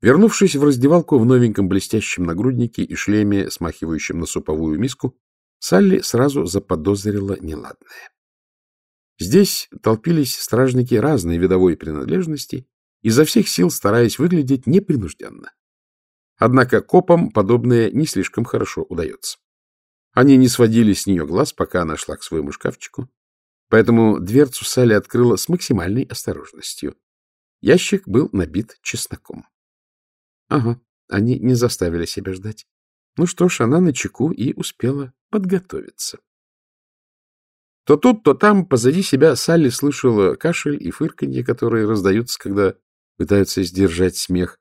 Вернувшись в раздевалку в новеньком блестящем нагруднике и шлеме, смахивающем на суповую миску, Салли сразу заподозрила неладное. Здесь толпились стражники разной видовой принадлежности, изо всех сил стараясь выглядеть непринужденно. Однако копам подобное не слишком хорошо удается. Они не сводили с нее глаз, пока она шла к своему шкафчику, поэтому дверцу Салли открыла с максимальной осторожностью. Ящик был набит чесноком. Ага, они не заставили себя ждать. Ну что ж, она на чеку и успела подготовиться. То тут, то там, позади себя Салли слышала кашель и фырканье, которые раздаются, когда пытаются сдержать смех.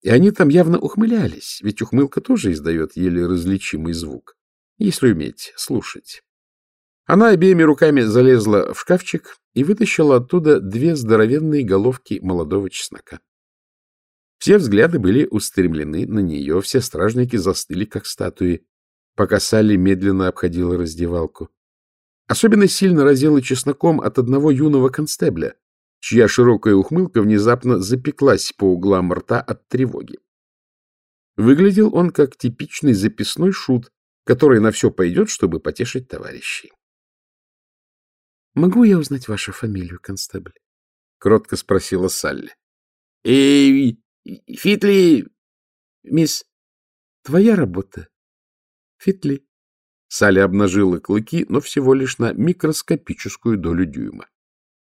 И они там явно ухмылялись, ведь ухмылка тоже издает еле различимый звук, если уметь слушать. Она обеими руками залезла в шкафчик и вытащила оттуда две здоровенные головки молодого чеснока. Все взгляды были устремлены на нее, все стражники застыли, как статуи, пока Салли медленно обходила раздевалку. Особенно сильно разило чесноком от одного юного констебля, чья широкая ухмылка внезапно запеклась по углам рта от тревоги. Выглядел он как типичный записной шут, который на все пойдет, чтобы потешить товарищей. — Могу я узнать вашу фамилию, констебль? — кротко спросила Салли. — Эй! Фитли, мисс, твоя работа. Фитли. Салли обнажила клыки, но всего лишь на микроскопическую долю дюйма.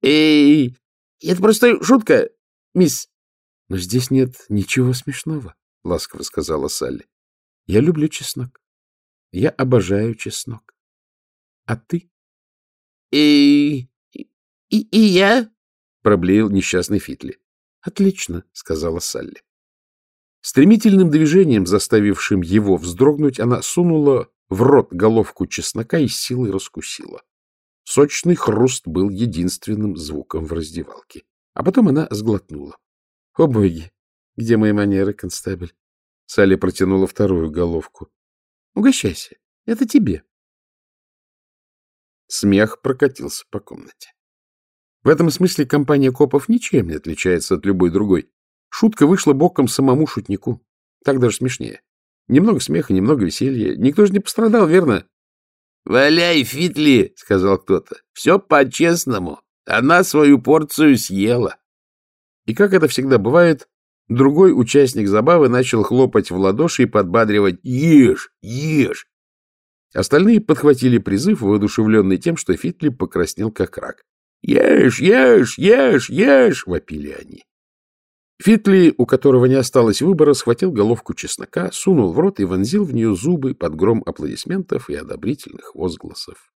Эй, это просто шутка, мисс. Но здесь нет ничего смешного, ласково сказала Салли. Я люблю чеснок. Я обожаю чеснок. А ты? И... и, и я? Проблеял несчастный Фитли. «Отлично», — сказала Салли. Стремительным движением, заставившим его вздрогнуть, она сунула в рот головку чеснока и силой раскусила. Сочный хруст был единственным звуком в раздевалке. А потом она сглотнула. — О, боги! Где мои манеры, констебль? Салли протянула вторую головку. — Угощайся. Это тебе. Смех прокатился по комнате. В этом смысле компания копов ничем не отличается от любой другой. Шутка вышла боком самому шутнику. Так даже смешнее. Немного смеха, немного веселья. Никто же не пострадал, верно? — Валяй, Фитли, — сказал кто-то. — Все по-честному. Она свою порцию съела. И как это всегда бывает, другой участник забавы начал хлопать в ладоши и подбадривать «Ешь! Ешь!». Остальные подхватили призыв, воодушевленный тем, что Фитли покраснел как рак. «Ешь, ешь, ешь, ешь!» — вопили они. Фитли, у которого не осталось выбора, схватил головку чеснока, сунул в рот и вонзил в нее зубы под гром аплодисментов и одобрительных возгласов.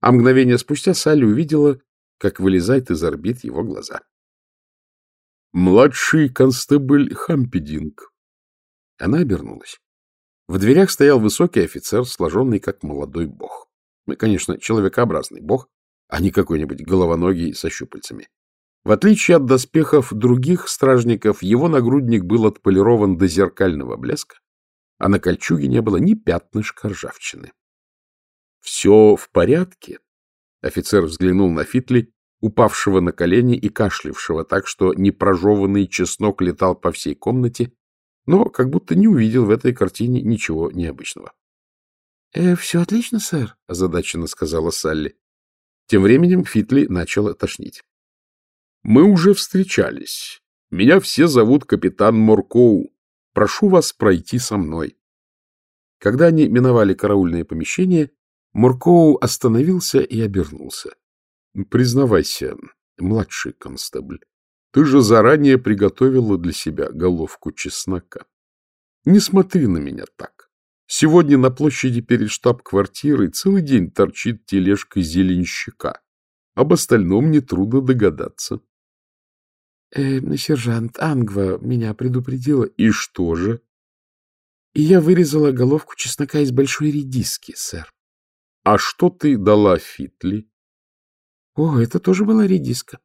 А мгновение спустя Салли увидела, как вылезает из орбит его глаза. «Младший констебль Хампединг». Она обернулась. В дверях стоял высокий офицер, сложенный как молодой бог. Ну, конечно, человекообразный бог, а не какой-нибудь головоногий со щупальцами. В отличие от доспехов других стражников, его нагрудник был отполирован до зеркального блеска, а на кольчуге не было ни пятнышка ржавчины. — Все в порядке? — офицер взглянул на Фитли, упавшего на колени и кашлявшего так, что непрожеванный чеснок летал по всей комнате, но как будто не увидел в этой картине ничего необычного. «Э, — Все отлично, сэр, — озадаченно сказала Салли. Тем временем Фитли начала тошнить. «Мы уже встречались. Меня все зовут капитан Моркоу. Прошу вас пройти со мной». Когда они миновали караульное помещение, Муркоу остановился и обернулся. — Признавайся, младший констебль, ты же заранее приготовила для себя головку чеснока. Не смотри на меня так. Сегодня на площади перед штаб-квартирой целый день торчит тележка зеленщика. Об остальном нетрудно догадаться. Э, — Сержант Ангва меня предупредила. — И что же? — И я вырезала головку чеснока из большой редиски, сэр. — А что ты дала Фитли? — О, это тоже была редиска.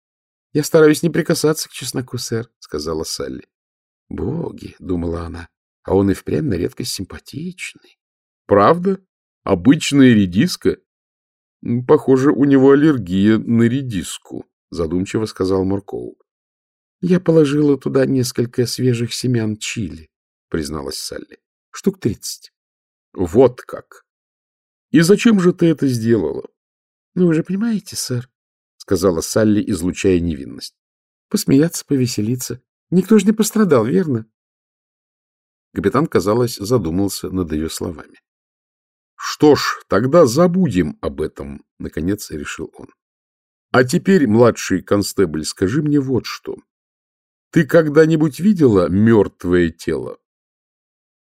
— Я стараюсь не прикасаться к чесноку, сэр, — сказала Салли. — Боги, — думала она, а он и впрямь на редкость симпатичный. Правда? Обычная редиска? Похоже, у него аллергия на редиску, задумчиво сказал Муркоу. Я положила туда несколько свежих семян чили, призналась Салли. Штук тридцать. Вот как. И зачем же ты это сделала? Ну, вы же понимаете, сэр, сказала Салли, излучая невинность. Посмеяться, повеселиться. Никто же не пострадал, верно? Капитан, казалось, задумался над ее словами. — Что ж, тогда забудем об этом, — наконец решил он. — А теперь, младший констебль, скажи мне вот что. Ты когда-нибудь видела мертвое тело?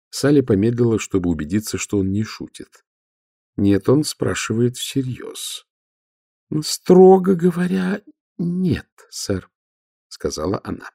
Салли помедлила, чтобы убедиться, что он не шутит. Нет, он спрашивает всерьез. — Строго говоря, нет, сэр, — сказала она.